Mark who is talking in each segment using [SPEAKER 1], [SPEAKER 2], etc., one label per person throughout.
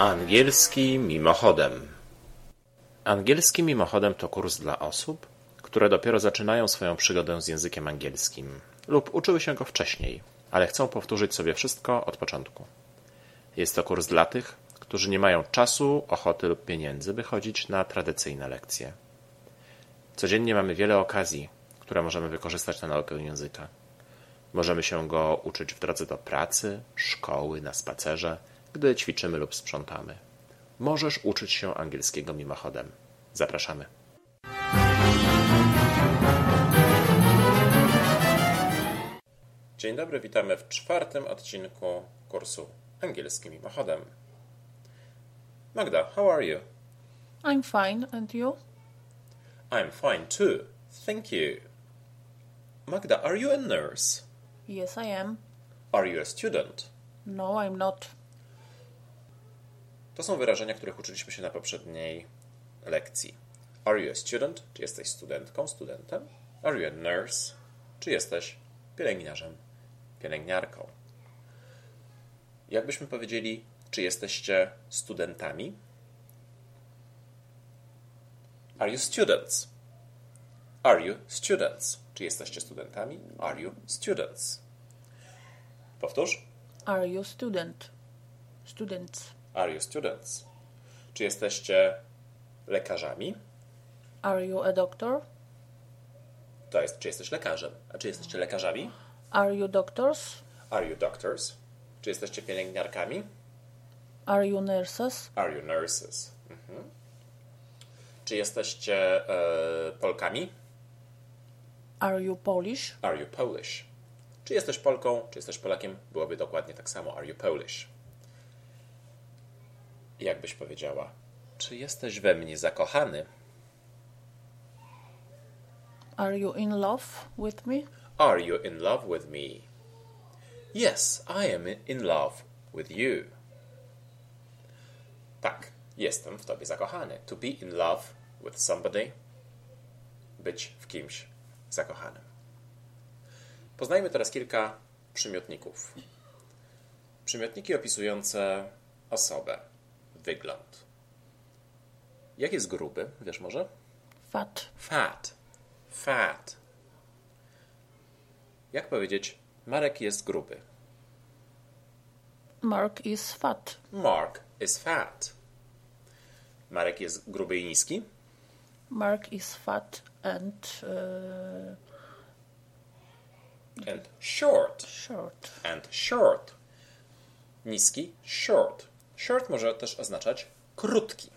[SPEAKER 1] Angielski mimochodem. Angielski mimochodem to kurs dla osób, które dopiero zaczynają swoją przygodę z językiem angielskim lub uczyły się go wcześniej, ale chcą powtórzyć sobie wszystko od początku. Jest to kurs dla tych, którzy nie mają czasu, ochoty lub pieniędzy, by chodzić na tradycyjne lekcje. Codziennie mamy wiele okazji, które możemy wykorzystać na naukę języka. Możemy się go uczyć w drodze do pracy, szkoły, na spacerze, gdy ćwiczymy lub sprzątamy. Możesz uczyć się angielskiego mimochodem. Zapraszamy. Dzień dobry, witamy w czwartym odcinku kursu angielski mimochodem. Magda, how are you?
[SPEAKER 2] I'm fine, and you?
[SPEAKER 1] I'm fine too. Thank you. Magda, are you a nurse?
[SPEAKER 2] Yes, I am.
[SPEAKER 1] Are you a student?
[SPEAKER 2] No, I'm not.
[SPEAKER 1] To są wyrażenia, których uczyliśmy się na poprzedniej lekcji. Are you a student? Czy jesteś studentką, studentem? Are you a nurse? Czy jesteś pielęgniarzem, pielęgniarką? Jakbyśmy powiedzieli, czy jesteście studentami? Are you students? Are you students? Czy jesteście studentami? Are you students? Powtórz.
[SPEAKER 2] Are you student? Students.
[SPEAKER 1] Are you students? Czy jesteście lekarzami?
[SPEAKER 2] Are you a doctor?
[SPEAKER 1] To jest, czy jesteś lekarzem. A czy jesteście lekarzami?
[SPEAKER 2] Are you doctors?
[SPEAKER 1] Are you doctors? Czy jesteście pielęgniarkami?
[SPEAKER 2] Are you nurses?
[SPEAKER 1] Are you nurses? Mhm. Czy jesteście e, Polkami?
[SPEAKER 2] Are you Polish?
[SPEAKER 1] Are you Polish? Czy jesteś Polką, czy jesteś Polakiem? Byłoby dokładnie tak samo. Are you Polish? Jak byś powiedziała? Czy jesteś we mnie zakochany?
[SPEAKER 2] Are you in love with me?
[SPEAKER 1] Are you in love with me? Yes, I am in love with you. Tak, jestem w tobie zakochany. To be in love with somebody. Być w kimś zakochanym. Poznajmy teraz kilka przymiotników. Przymiotniki opisujące osobę, wygląd. Jak jest gruby? Wiesz może?
[SPEAKER 2] Fat.
[SPEAKER 1] Fat. Fat. Jak powiedzieć, Marek jest gruby?
[SPEAKER 2] Mark is fat.
[SPEAKER 1] Mark is fat. Marek jest gruby i niski?
[SPEAKER 2] Mark is fat and uh,
[SPEAKER 1] And short.
[SPEAKER 2] short.
[SPEAKER 1] And short. Niski, short. Short może też oznaczać krótki.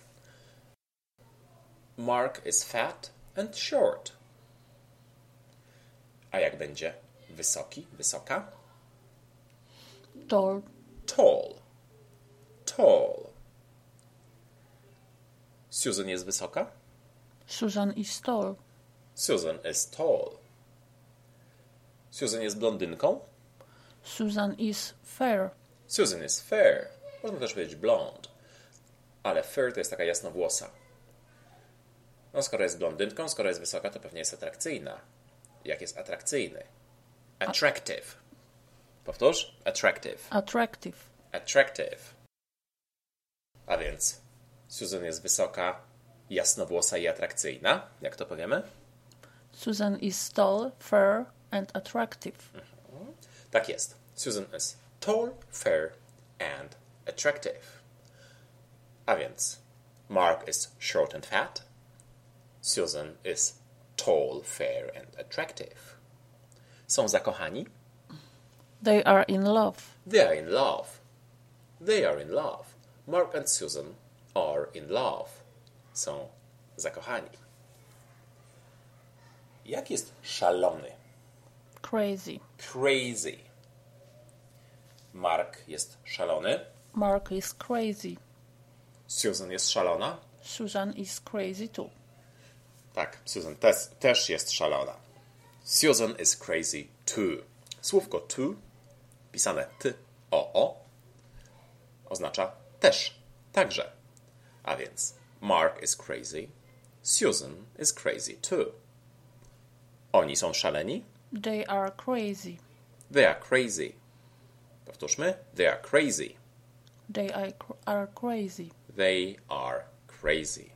[SPEAKER 1] Mark is fat and short. A jak będzie wysoki, wysoka?
[SPEAKER 2] Tall.
[SPEAKER 1] Tall. Tall. Susan jest wysoka?
[SPEAKER 2] Susan is tall.
[SPEAKER 1] Susan is tall. Susan jest blondynką?
[SPEAKER 2] Susan is fair.
[SPEAKER 1] Susan is fair. Można też powiedzieć blonde. Ale fair to jest taka jasnowłosa. No skoro jest blondynką, skoro jest wysoka, to pewnie jest atrakcyjna. Jak jest atrakcyjny? Attractive. Powtórz? Attractive.
[SPEAKER 2] Attractive.
[SPEAKER 1] Attractive. A więc Susan jest wysoka, jasnowłosa i atrakcyjna. Jak to powiemy?
[SPEAKER 2] Susan is tall, fair and attractive.
[SPEAKER 1] Tak jest. Susan is tall, fair and attractive. A więc Mark is short and fat. Susan is tall, fair and attractive. Są zakochani?
[SPEAKER 2] They are in love.
[SPEAKER 1] They are in love. They are in love. Mark and Susan are in love. Są zakochani. Jak jest szalony?
[SPEAKER 2] Crazy.
[SPEAKER 1] Crazy. Mark jest szalony.
[SPEAKER 2] Mark is crazy.
[SPEAKER 1] Susan jest szalona.
[SPEAKER 2] Susan is crazy too.
[SPEAKER 1] Tak, Susan też, też jest szalona. Susan is crazy too. Słówko too, pisane ty, o, o, oznacza też, także. A więc Mark is crazy, Susan is crazy too. Oni są szaleni?
[SPEAKER 2] They are crazy.
[SPEAKER 1] They are crazy. Powtórzmy. They are crazy.
[SPEAKER 2] They are, cr- are crazy.
[SPEAKER 1] They are crazy.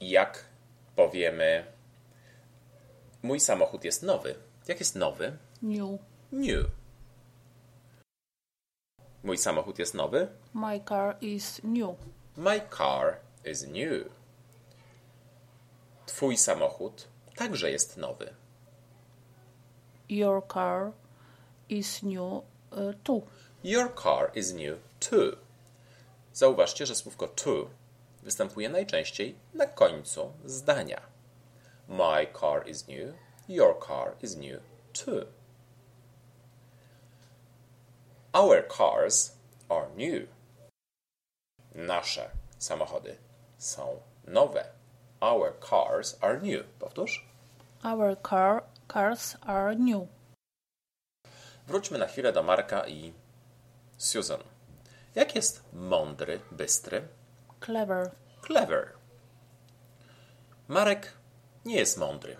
[SPEAKER 1] Jak powiemy, mój samochód jest nowy. Jak jest nowy?
[SPEAKER 2] New.
[SPEAKER 1] New. Mój samochód jest nowy?
[SPEAKER 2] My car is new.
[SPEAKER 1] My car is new. Twój samochód także jest nowy.
[SPEAKER 2] Your car is new uh, too.
[SPEAKER 1] Your car is new too. Zauważcie, że słówko to występuje najczęściej na końcu zdania. My car is new. Your car is new too. Our cars are new. Nasze samochody są nowe. Our cars are new. Powtórz.
[SPEAKER 2] Our car cars are new.
[SPEAKER 1] Wróćmy na chwilę do Marka i Susan. Jak jest mądry, bystry?
[SPEAKER 2] Clever.
[SPEAKER 1] Clever. Marek nie jest mądry.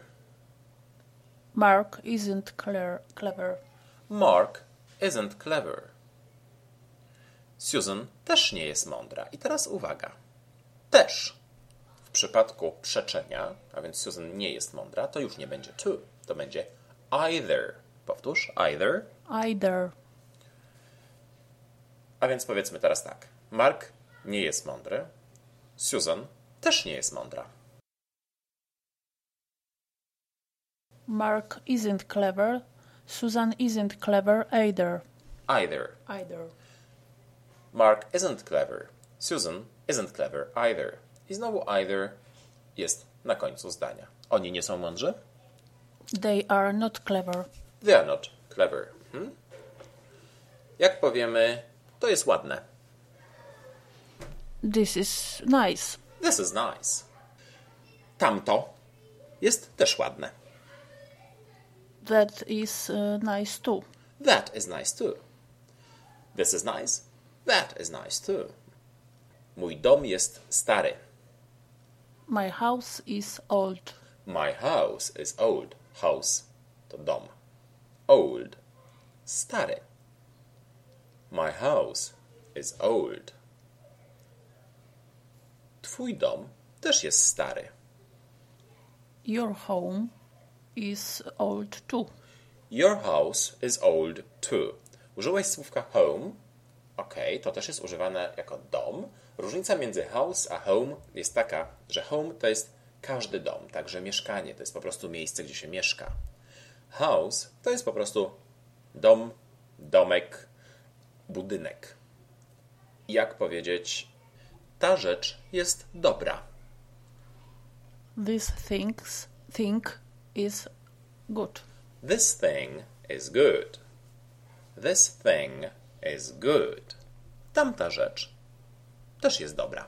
[SPEAKER 2] Mark isn't clever.
[SPEAKER 1] Mark isn't clever. Susan też nie jest mądra. I teraz uwaga. Też. W przypadku przeczenia, a więc Susan nie jest mądra, to już nie będzie to. To będzie either. Powtórz. Either.
[SPEAKER 2] Either.
[SPEAKER 1] A więc powiedzmy teraz tak. Mark nie jest mądry. Susan też nie jest mądra.
[SPEAKER 2] Mark isn't clever. Susan isn't clever either.
[SPEAKER 1] Either.
[SPEAKER 2] Either.
[SPEAKER 1] Mark isn't clever. Susan isn't clever either. I znowu either jest na końcu zdania. Oni nie są mądrzy?
[SPEAKER 2] They are not clever.
[SPEAKER 1] They are not clever. Mhm. Jak powiemy, to jest ładne.
[SPEAKER 2] This is nice.
[SPEAKER 1] This is nice. Tamto jest też ładne.
[SPEAKER 2] That is uh, nice too.
[SPEAKER 1] That is nice too. This is nice. That is nice too. Mój dom jest stary.
[SPEAKER 2] My house is old.
[SPEAKER 1] My house is old. House to dom. Old. Stary. My house is old. Twój dom też jest stary.
[SPEAKER 2] Your home is old too.
[SPEAKER 1] Your house is old too. Użyłeś słówka home. Ok, to też jest używane jako dom. Różnica między house a home jest taka, że home to jest każdy dom, także mieszkanie to jest po prostu miejsce, gdzie się mieszka. House to jest po prostu dom, domek, budynek. Jak powiedzieć, ta rzecz jest dobra.
[SPEAKER 2] This things thing is good.
[SPEAKER 1] This thing is good. This thing is good. Tamta rzecz też jest dobra.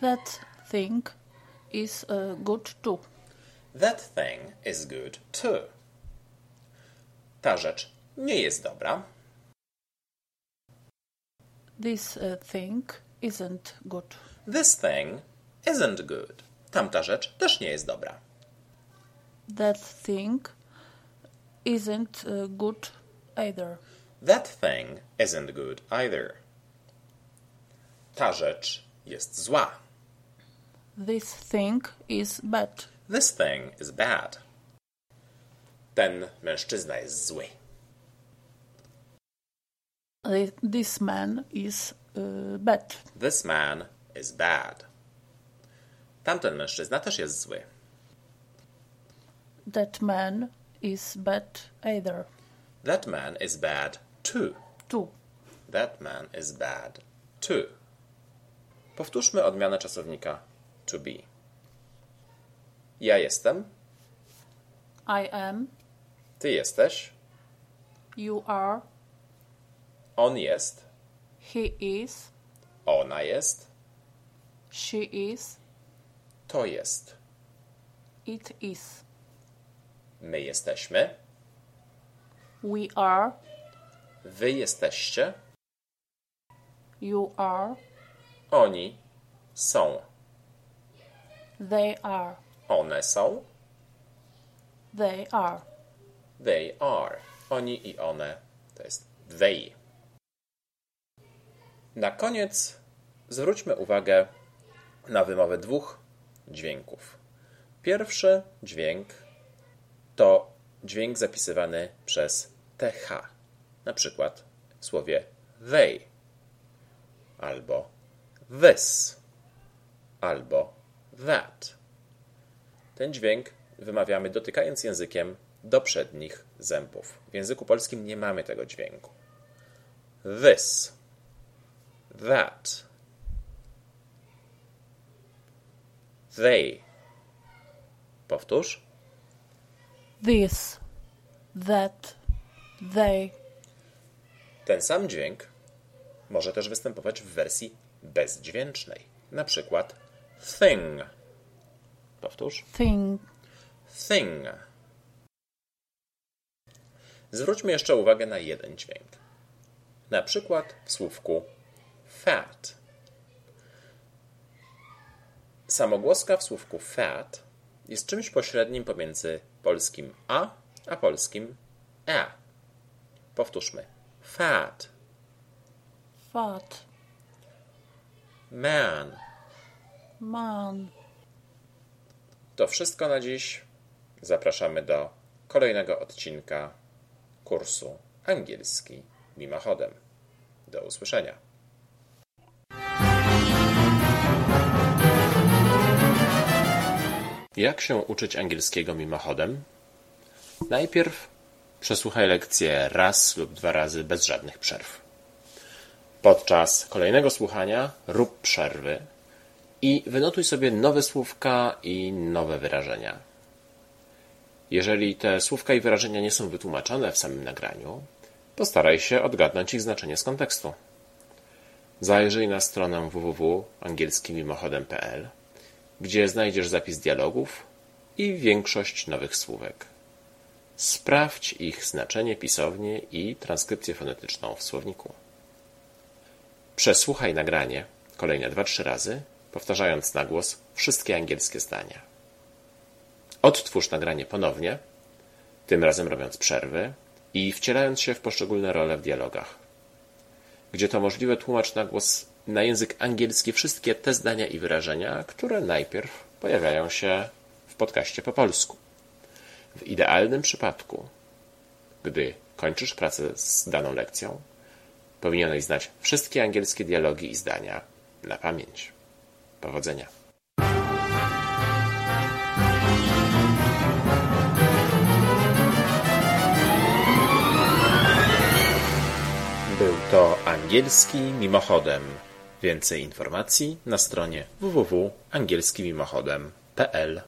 [SPEAKER 2] That thing is uh, good too.
[SPEAKER 1] That thing is good too. Ta rzecz nie jest dobra.
[SPEAKER 2] This uh, thing isn't good.
[SPEAKER 1] This thing isn't good. Tamta rzecz też nie jest dobra.
[SPEAKER 2] That thing isn't uh, good either.
[SPEAKER 1] That thing isn't good either. Ta rzecz jest zła.
[SPEAKER 2] This thing is bad.
[SPEAKER 1] This thing is bad. Ten mężczyzna jest zły.
[SPEAKER 2] Thi- This man is uh, bad.
[SPEAKER 1] This man is bad. Tamten mężczyzna też jest zły.
[SPEAKER 2] That man is bad either.
[SPEAKER 1] That man is bad too.
[SPEAKER 2] Too.
[SPEAKER 1] That man is bad too. Powtórzmy odmianę czasownika to be. Ja jestem,
[SPEAKER 2] I am.
[SPEAKER 1] ty jesteś,
[SPEAKER 2] You are.
[SPEAKER 1] On jest,
[SPEAKER 2] He is.
[SPEAKER 1] ona jest,
[SPEAKER 2] She is.
[SPEAKER 1] to jest.
[SPEAKER 2] It is.
[SPEAKER 1] My jesteśmy,
[SPEAKER 2] We are.
[SPEAKER 1] wy jesteście,
[SPEAKER 2] You are.
[SPEAKER 1] oni są.
[SPEAKER 2] They are.
[SPEAKER 1] One są,
[SPEAKER 2] They are.
[SPEAKER 1] they are. Oni i one to jest they. Na koniec zwróćmy uwagę na wymowę dwóch dźwięków. Pierwszy dźwięk to dźwięk zapisywany przez TH, na przykład w słowie they, albo this, albo that. Ten dźwięk wymawiamy dotykając językiem do przednich zębów. W języku polskim nie mamy tego dźwięku. This, that, they. Powtórz.
[SPEAKER 2] This, that, they.
[SPEAKER 1] Ten sam dźwięk może też występować w wersji bezdźwięcznej. Na przykład thing. Powtórz.
[SPEAKER 2] Thing.
[SPEAKER 1] Thing. Zwróćmy jeszcze uwagę na jeden dźwięk. Na przykład w słówku fat. Samogłoska w słówku fat jest czymś pośrednim pomiędzy polskim a a polskim e. Powtórzmy. Fat.
[SPEAKER 2] Fat.
[SPEAKER 1] Man.
[SPEAKER 2] Man.
[SPEAKER 1] To wszystko na dziś. Zapraszamy do kolejnego odcinka kursu angielski mimochodem. Do usłyszenia. Jak się uczyć angielskiego mimochodem? Najpierw przesłuchaj lekcję raz lub dwa razy bez żadnych przerw. Podczas kolejnego słuchania rób przerwy i wynotuj sobie nowe słówka i nowe wyrażenia. Jeżeli te słówka i wyrażenia nie są wytłumaczone w samym nagraniu, postaraj się odgadnąć ich znaczenie z kontekstu. Zajrzyj na stronę www.angielskimimochodem.pl, gdzie znajdziesz zapis dialogów i większość nowych słówek. Sprawdź ich znaczenie pisownie i transkrypcję fonetyczną w słowniku. Przesłuchaj nagranie kolejne 2-3 razy, powtarzając na głos wszystkie angielskie zdania. Odtwórz nagranie ponownie, tym razem robiąc przerwy i wcielając się w poszczególne role w dialogach. Gdzie to możliwe, tłumacz na głos na język angielski wszystkie te zdania i wyrażenia, które najpierw pojawiają się w podcaście po polsku. W idealnym przypadku, gdy kończysz pracę z daną lekcją, powinieneś znać wszystkie angielskie dialogi i zdania na pamięć. Powodzenia. Był to angielski mimochodem. Więcej informacji na stronie www.angielskimimochodem.pl